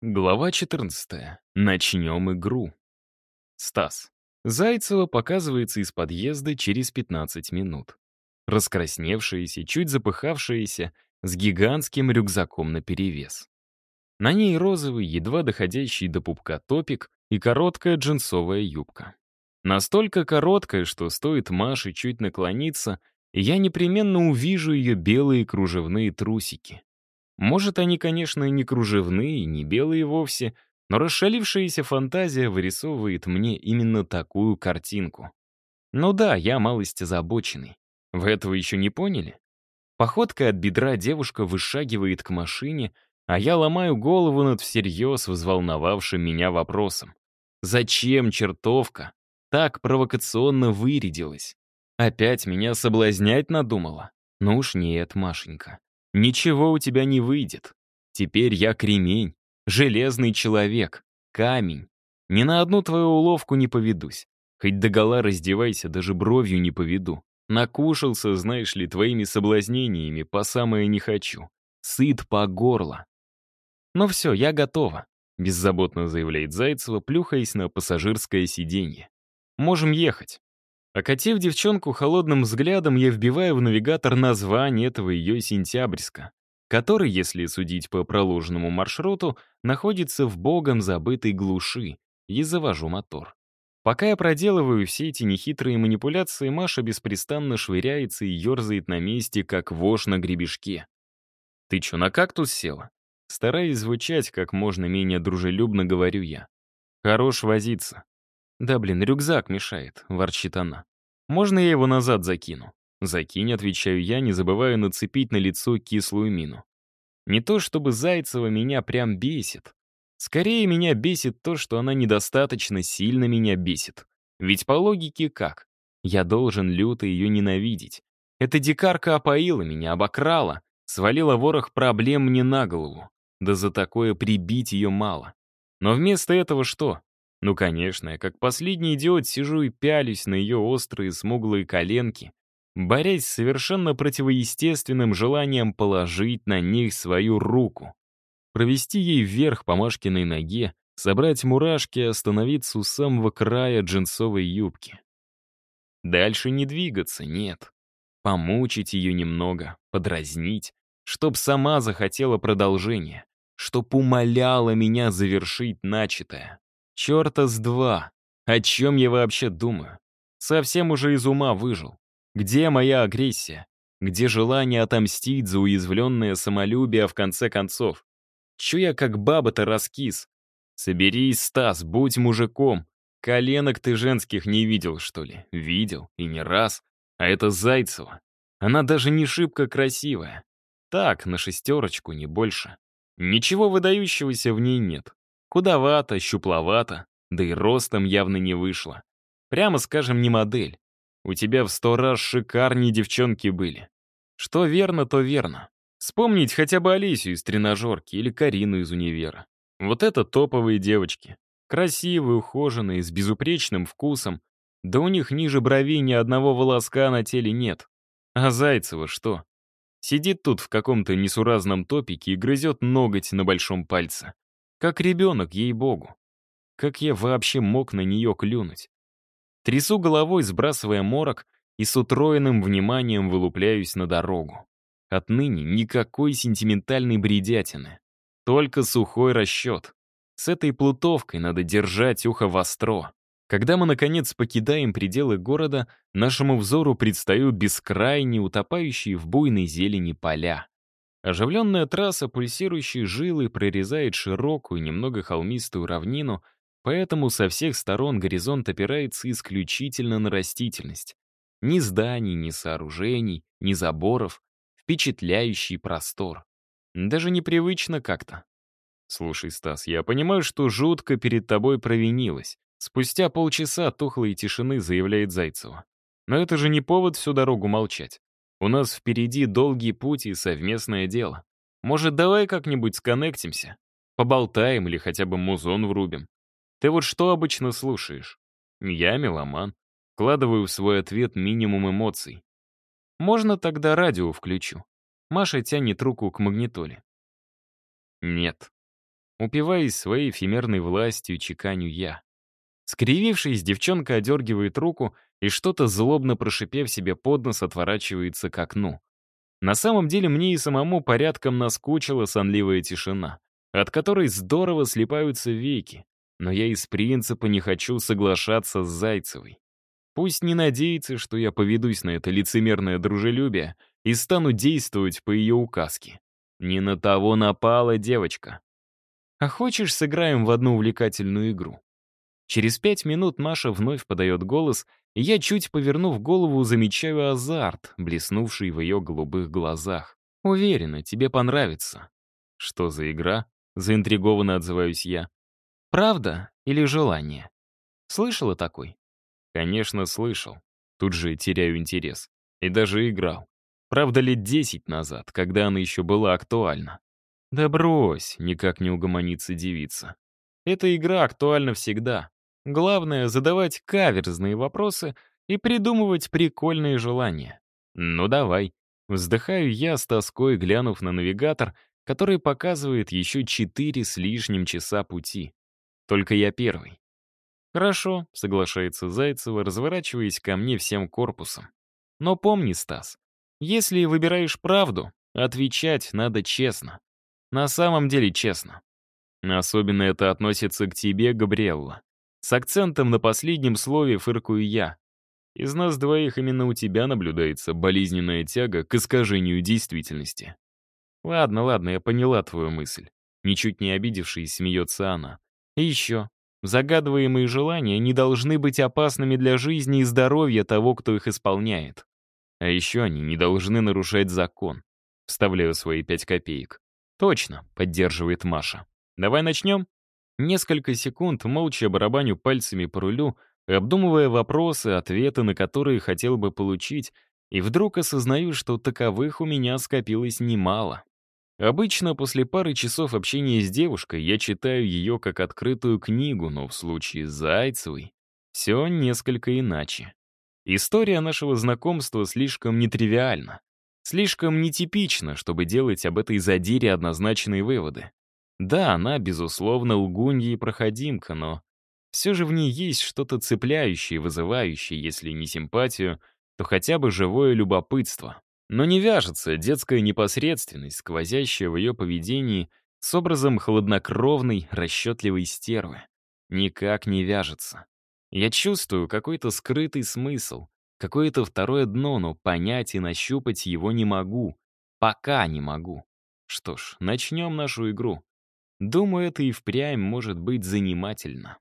Глава 14. Начнем игру. Стас. Зайцева показывается из подъезда через 15 минут. Раскрасневшаяся, чуть запыхавшаяся, с гигантским рюкзаком наперевес. На ней розовый, едва доходящий до пупка топик и короткая джинсовая юбка. Настолько короткая, что стоит Маше чуть наклониться, и я непременно увижу ее белые кружевные трусики. Может, они, конечно, не кружевные, не белые вовсе, но расшалившаяся фантазия вырисовывает мне именно такую картинку. Ну да, я малость озабоченный. Вы этого еще не поняли? Походкой от бедра девушка вышагивает к машине, а я ломаю голову над всерьез взволновавшим меня вопросом. Зачем чертовка так провокационно вырядилась? Опять меня соблазнять надумала? Ну уж нет, Машенька. Ничего у тебя не выйдет. Теперь я кремень, железный человек, камень. Ни на одну твою уловку не поведусь. Хоть догола раздевайся, даже бровью не поведу. Накушался, знаешь ли, твоими соблазнениями по самое не хочу. Сыт по горло. Ну все, я готова, беззаботно заявляет Зайцева, плюхаясь на пассажирское сиденье. Можем ехать. Окатив девчонку холодным взглядом, я вбиваю в навигатор название этого ее сентябрьска, который, если судить по проложенному маршруту, находится в богом забытой глуши, и завожу мотор. Пока я проделываю все эти нехитрые манипуляции, Маша беспрестанно швыряется и ерзает на месте, как вошь на гребешке. «Ты чё, на кактус села?» Стараясь звучать как можно менее дружелюбно, говорю я. «Хорош возиться. «Да блин, рюкзак мешает», — ворчит она. «Можно я его назад закину?» «Закинь», — отвечаю я, не забывая нацепить на лицо кислую мину. Не то чтобы Зайцева меня прям бесит. Скорее меня бесит то, что она недостаточно сильно меня бесит. Ведь по логике как? Я должен люто ее ненавидеть. Эта дикарка опоила меня, обокрала, свалила ворох проблем мне на голову. Да за такое прибить ее мало. Но вместо этого что? Ну, конечно, я как последний идиот сижу и пялюсь на ее острые смуглые коленки, борясь с совершенно противоестественным желанием положить на них свою руку. Провести ей вверх по Машкиной ноге, собрать мурашки и остановиться у самого края джинсовой юбки. Дальше не двигаться, нет. Помучить ее немного, подразнить, чтоб сама захотела продолжения, чтоб умоляла меня завершить начатое. Черта с два. О чем я вообще думаю? Совсем уже из ума выжил. Где моя агрессия? Где желание отомстить за уязвленное самолюбие в конце концов? Че я как баба-то раскис? Соберись, Стас, будь мужиком. Коленок ты женских не видел, что ли? Видел, и не раз. А это Зайцева. Она даже не шибко красивая. Так, на шестерочку, не больше. Ничего выдающегося в ней нет. Худовато, щупловато, да и ростом явно не вышло. Прямо скажем, не модель. У тебя в сто раз шикарнее девчонки были. Что верно, то верно. Вспомнить хотя бы Алисию из тренажерки или Карину из универа. Вот это топовые девочки. Красивые, ухоженные, с безупречным вкусом. Да у них ниже бровей ни одного волоска на теле нет. А Зайцева что? Сидит тут в каком-то несуразном топике и грызет ноготь на большом пальце. Как ребенок, ей-богу. Как я вообще мог на нее клюнуть? Трясу головой, сбрасывая морок, и с утроенным вниманием вылупляюсь на дорогу. Отныне никакой сентиментальной бредятины. Только сухой расчет. С этой плутовкой надо держать ухо востро. Когда мы, наконец, покидаем пределы города, нашему взору предстают бескрайние, утопающие в буйной зелени поля. Оживленная трасса пульсирующей жилы прорезает широкую, немного холмистую равнину, поэтому со всех сторон горизонт опирается исключительно на растительность. Ни зданий, ни сооружений, ни заборов. Впечатляющий простор. Даже непривычно как-то. «Слушай, Стас, я понимаю, что жутко перед тобой провинилась. Спустя полчаса тухлой тишины заявляет Зайцева. Но это же не повод всю дорогу молчать. У нас впереди долгий путь и совместное дело. Может, давай как-нибудь сконнектимся? Поболтаем или хотя бы музон врубим. Ты вот что обычно слушаешь? Я меломан. Вкладываю в свой ответ минимум эмоций. Можно тогда радио включу? Маша тянет руку к магнитоле. Нет. упиваясь своей эфемерной властью, чеканю я. Скривившись, девчонка одергивает руку и что-то злобно прошипев себе под нос, отворачивается к окну. На самом деле мне и самому порядком наскучила сонливая тишина, от которой здорово слипаются веки, но я из принципа не хочу соглашаться с Зайцевой. Пусть не надеется, что я поведусь на это лицемерное дружелюбие и стану действовать по ее указке. Не на того напала девочка. А хочешь, сыграем в одну увлекательную игру? Через пять минут Маша вновь подает голос, и я, чуть повернув голову, замечаю азарт, блеснувший в ее голубых глазах. Уверена, тебе понравится. Что за игра? Заинтригованно отзываюсь я. Правда или желание? Слышала такой? Конечно, слышал. Тут же теряю интерес. И даже играл. Правда, лет десять назад, когда она еще была актуальна. Да брось, никак не угомонится девица. Эта игра актуальна всегда. Главное — задавать каверзные вопросы и придумывать прикольные желания. Ну давай. Вздыхаю я с тоской, глянув на навигатор, который показывает еще четыре с лишним часа пути. Только я первый. «Хорошо», — соглашается Зайцева, разворачиваясь ко мне всем корпусом. «Но помни, Стас, если выбираешь правду, отвечать надо честно. На самом деле честно. Особенно это относится к тебе, Габриэлла. С акцентом на последнем слове фыркую я. Из нас двоих именно у тебя наблюдается болезненная тяга к искажению действительности. Ладно, ладно, я поняла твою мысль. Ничуть не обидевшись, смеется она. И еще. Загадываемые желания не должны быть опасными для жизни и здоровья того, кто их исполняет. А еще они не должны нарушать закон. Вставляю свои пять копеек. Точно, поддерживает Маша. Давай начнем? Несколько секунд молча барабаню пальцами по рулю, обдумывая вопросы, ответы на которые хотел бы получить, и вдруг осознаю, что таковых у меня скопилось немало. Обычно после пары часов общения с девушкой я читаю ее как открытую книгу, но в случае с Зайцевой все несколько иначе. История нашего знакомства слишком нетривиальна, слишком нетипична, чтобы делать об этой задире однозначные выводы. Да, она, безусловно, лгунья и проходимка, но все же в ней есть что-то цепляющее, вызывающее, если не симпатию, то хотя бы живое любопытство. Но не вяжется детская непосредственность, сквозящая в ее поведении, с образом хладнокровной, расчетливой стервы. Никак не вяжется. Я чувствую какой-то скрытый смысл, какое-то второе дно, но понять и нащупать его не могу. Пока не могу. Что ж, начнем нашу игру. Думаю, это и впрямь может быть занимательно.